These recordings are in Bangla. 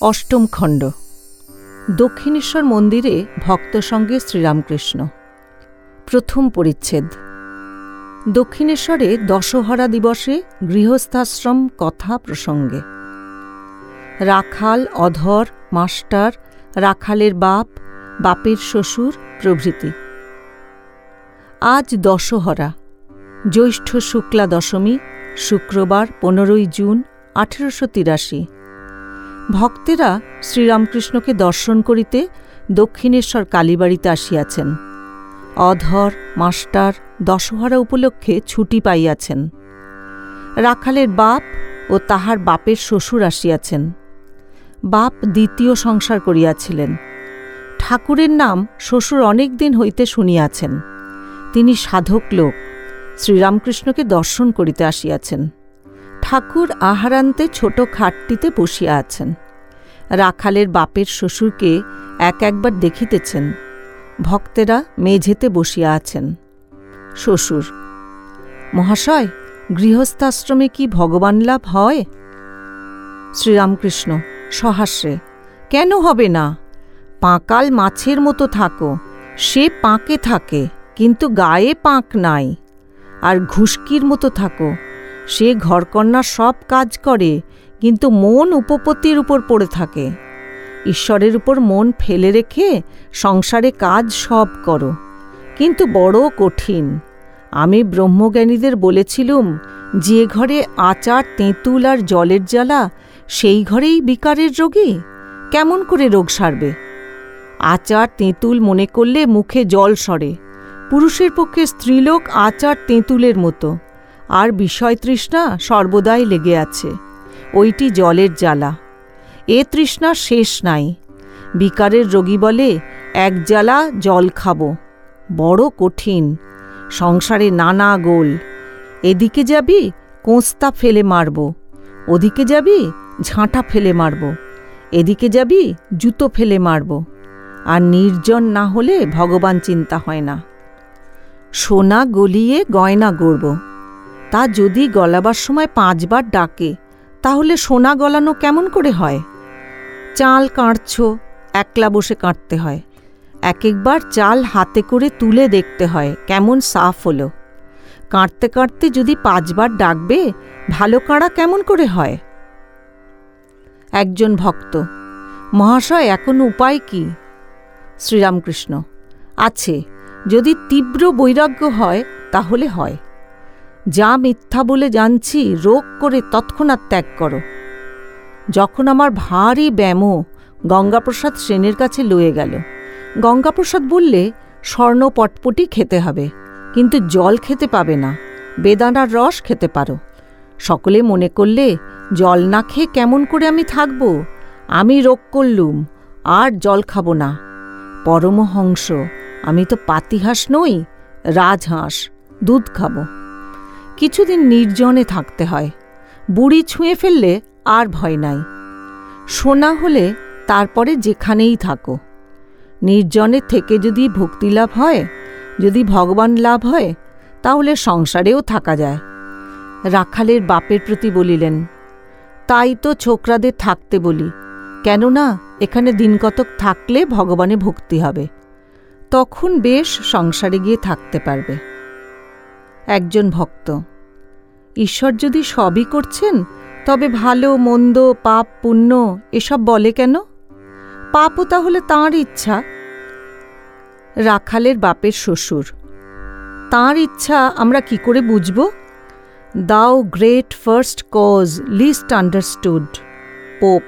অষ্টম খণ্ড। দক্ষিণেশ্বর মন্দিরে ভক্ত সঙ্গে শ্রীরামকৃষ্ণ। প্রথম পরিচ্ছেদ। দক্ষিণেশ্বরে দশহরা দিবসে গৃহস্থাশ্রম কথা প্রসঙ্গে। রাখাল, অধর, মাস্টার, রাখালের বাপ, বাপের শ্বশুর, প্রভৃতি। আজ দশহরা, জ্যৈষ্ঠ শুক্লা দশমী, শুক্রবার পনেরোই জুন আঠেরোশো তিরাশি। ভক্তেরা শ্রীরামকৃষ্ণকে দর্শন করিতে দক্ষিণেশ্বর কালীবাড়িতে আসিয়াছেন। অধর, মাস্টার, দশহরা উপলক্ষে ছুটি পাইয়াছেন। রাখালের বাপ ও তাহার বাপের শ্বশুর আসিয়াছেন। বাপ দ্বিতীয় সংসার করিয়াছিলেন। ঠাকুরের নাম শ্বশুর অনেক দিন হইতে শুনিয়াছেন। তিনি সাধক লোক। শ্রীরামকৃষ্ণকে দর্শন করিতে আসিয়াছেন। ঠাকুর আহারান্তে ছোট খাটটিতে বসিয়া আছেন। রাখালের বাপের শ্বশুরকে এক একবার দেখিতেছেন। ভক্তেরা মেঝেতে বসিয়া আছেন। শ্বশুর, মহাশয়, গৃহস্থাশ্রমে কি ভগবান লাভ হয়? শ্রীরামকৃষ্ণ সহাস্যে কেন হবে না? পাঁকাল মাছের মতো থাকো। সে পাঁকে থাকে, কিন্তু গায়ে পাঁক নাই। আর ঘুষকির মতো থাকো। সে ঘরকন্যা সব কাজ করে, কিন্তু মন উপপত্তির উপর পড়ে থাকে। ঈশ্বরের উপর মন ফেলে রেখে সংসারে কাজ সব করো। কিন্তু বড় কঠিন। আমি ব্রহ্মজ্ঞানীদের বলেছিলুম, যে ঘরে আচার, তেঁতুল আর জলের জ্বালা, সেই ঘরেই বিকারের রোগী? কেমন করে রোগ সারবে? আচার, তেঁতুল মনে করলে মুখে জল সরে। পুরুষের পক্ষে স্ত্রীলোক আচার, তেঁতুলের মতো। আর বিষয় তৃষ্ণা সর্বদাই লেগে আছে। ওইটি জলের জ্বালা। এ তৃষ্ণা শেষ নাই। বিকারের রোগী বলে, এক জ্বালা জল খাব। বড় কঠিন। সংসারে নানা গোল। এদিকে যাবি কোঁস্তা ফেলে মারব। ওদিকে যাবি, ঝাঁটা ফেলে মারব। এদিকে যাবি, জুতো ফেলে মারব। আর নির্জন না হলে ভগবান চিন্তা হয় না। সোনা গলিয়ে গয়না গড়ব। তা যদি গলাবার সময় পাঁচবার ডাকে, তাহলে সোনা গলানো কেমন করে হয়? চাল কাঁড়ছ, একলা বসে কাঁটতে হয়। এক একবার চাল হাতে করে তুলে দেখতে হয়, কেমন সাফ হলো। কাঁদতে কাঁদতে যদি পাঁচবার ডাকবে, ভালো কাঁড়া কেমন করে হয়? একজন ভক্ত, মহাশয়, এখন উপায় কি? শ্রীরামকৃষ্ণ, আছে, যদি তীব্র বৈরাগ্য হয়, তাহলে হয়। যা মিথ্যা বলে জানছি, রোগ করে তৎক্ষণাৎ ত্যাগ করো। যখন আমার ভারী ব্যামো গঙ্গাপ্রসাদ সেনের কাছে লয়ে গেল। গঙ্গাপ্রসাদ বললে, স্বর্ণ পটপটি খেতে হবে, কিন্তু জল খেতে পাবে না, বেদানার রস খেতে পারো। সকলে মনে করলে, জল না খেয়ে কেমন করে আমি থাকব? আমি রোগ করলুম, আর জল খাব না। পরমহংস, আমি তো পাতিহাঁস নই, রাজহাঁস, দুধ খাব। কিছুদিন নির্জনে থাকতে হয়। বুড়ি ছুঁয়ে ফেললে আর ভয় নাই। সোনা হলে তারপরে যেখানেই থাকো। নির্জনের থেকে যদি ভক্তি লাভ হয়, যদি ভগবান লাভ হয়, তাহলে সংসারেও থাকা যায়। রাখালের বাপের প্রতি বলিলেন, তাই তো ছোকরাদের থাকতে বলি। কেননা, এখানে দিনকতক থাকলে ভগবানে ভক্তি হবে। তখন বেশ সংসারে গিয়ে থাকতে পারবে। একজন ভক্ত। ঈশ্বর যদি সবই করছেন, তবে ভালো, মন্দ, পাপ, পুণ্য এসব বলে কেন? পাপও তাহলে তাঁর ইচ্ছা। রাখালের বাপের শ্বশুর, তাঁর ইচ্ছা আমরা কি করে বুঝব? Thou great first cause least understood, Pope.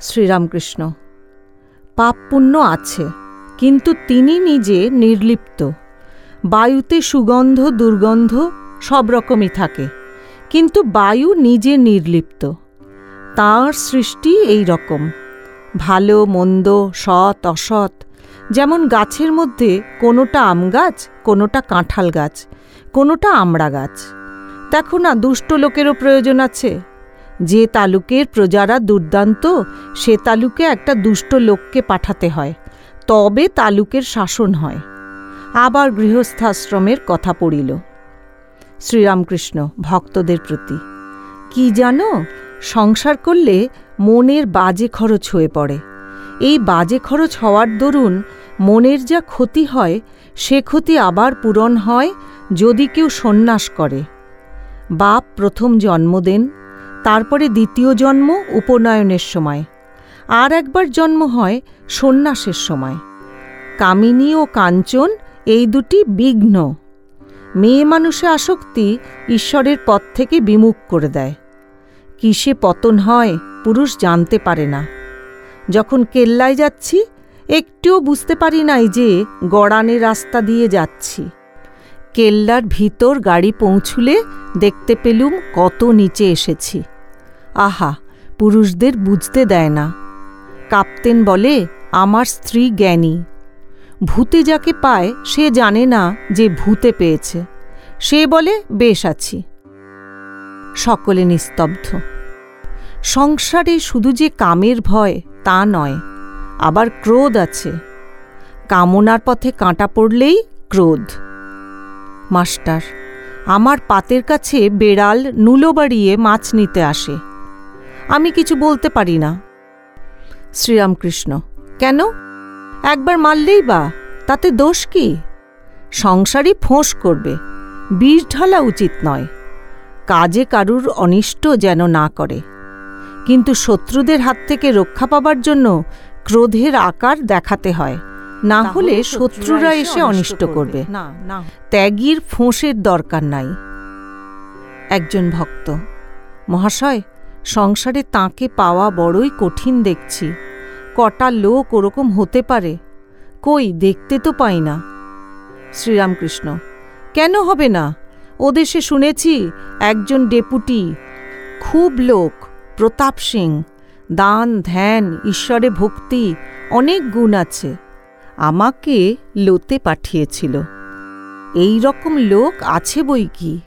Shri Ramakrishna, পাপ পুণ্য আছে, কিন্তু তিনি নিজে নির্লিপ্ত। বায়ুতে সুগন্ধ, দুর্গন্ধ সব রকমই থাকে। কিন্তু বায়ু নিজে নির্লিপ্ত। তাঁর সৃষ্টি এই রকম। ভালো, মন্দ, সৎ, অসৎ। যেমন গাছের মধ্যে কোনোটা আম গাছ, কোনোটা কাঁঠাল গাছ, কোনোটা আমড়া গাছ। দেখো না, দুষ্ট লোকেরও প্রয়োজন আছে। যে তালুকের প্রজারা দুর্দান্ত, সে তালুকে একটা দুষ্ট লোককে পাঠাতে হয়। তবে তালুকের শাসন হয়। আবার গৃহস্থাশ্রমের কথা পড়িল। শ্রীরামকৃষ্ণ ভক্তদের প্রতি, কি জানো, সংসার করলে মনের বাজে খরচ হয়ে পড়ে। এই বাজে খরচ হওয়ার দরুন মনের যা ক্ষতি হয়, সে ক্ষতি আবার পূরণ হয় যদি কেউ সন্ন্যাস করে। বাপ প্রথম জন্ম দেন, তারপরে দ্বিতীয় জন্ম উপনয়নের সময়, আর একবার জন্ম হয় সন্ন্যাসের সময়। কামিনী ও কাঞ্চন এই দুটি বিঘ্ন। মেয়ে মানুষে আসক্তি ঈশ্বরের পথ থেকে বিমুখ করে দেয়। কিসে পতন হয়, পুরুষ জানতে পারে না। যখন কেল্লায় যাচ্ছি, একটুও বুঝতে পারি নাই যে গড়ানের রাস্তা দিয়ে যাচ্ছি। কেল্লার ভিতর গাড়ি পৌঁছুলে দেখতে পেলুম কত নিচে এসেছি। আহা, পুরুষদের বুঝতে দেয় না। কাপ্তেন বলে, আমার স্ত্রী জ্ঞানী। ভূতে যাকে পায়, সে জানে না যে ভূতে পেয়েছে। সে বলে, বেশ আছি। সকলে নিস্তব্ধ। সংসারে শুধু যে কামের ভয়, তা নয়, আবার ক্রোধ আছে। কামনার পথে কাঁটা পড়লেই ক্রোধ। মাস্টার, আমার পাতের কাছে বেড়াল নুলো বাড়িয়ে মাছ নিতে আসে। আমি কিছু বলতে পারি না। শ্রীরামকৃষ্ণ, কেন? একবার মারলেই বা তাতে দোষ কি? সংসারই ফোঁস করবে বিষ ঢালা উচিত নয়। কাজে কারুর অনিষ্ট যেন না করে। কিন্তু শত্রুদের হাত থেকে রক্ষা পাবার জন্য ক্রোধের আকার দেখাতে হয় না হলে শত্রুরা এসে অনিষ্ট করবে। ত্যাগীর ফোঁসের দরকার নাই। একজন ভক্ত মহাশয় সংসারে তাকে পাওয়া বড়ই কঠিন দেখছি। কটা লোক ওরকম হতে পারে? কই, দেখতে তো পাই না। শ্রীরামকৃষ্ণ, কেন হবে না? ও দেশে শুনেছি একজন ডেপুটি, খুব লোক, প্রতাপ সিং, দান, ধ্যান, ঈশ্বরে ভক্তি, অনেক গুণ আছে। আমাকে লোতে পাঠিয়েছিল। এই রকম লোক আছে বই কি?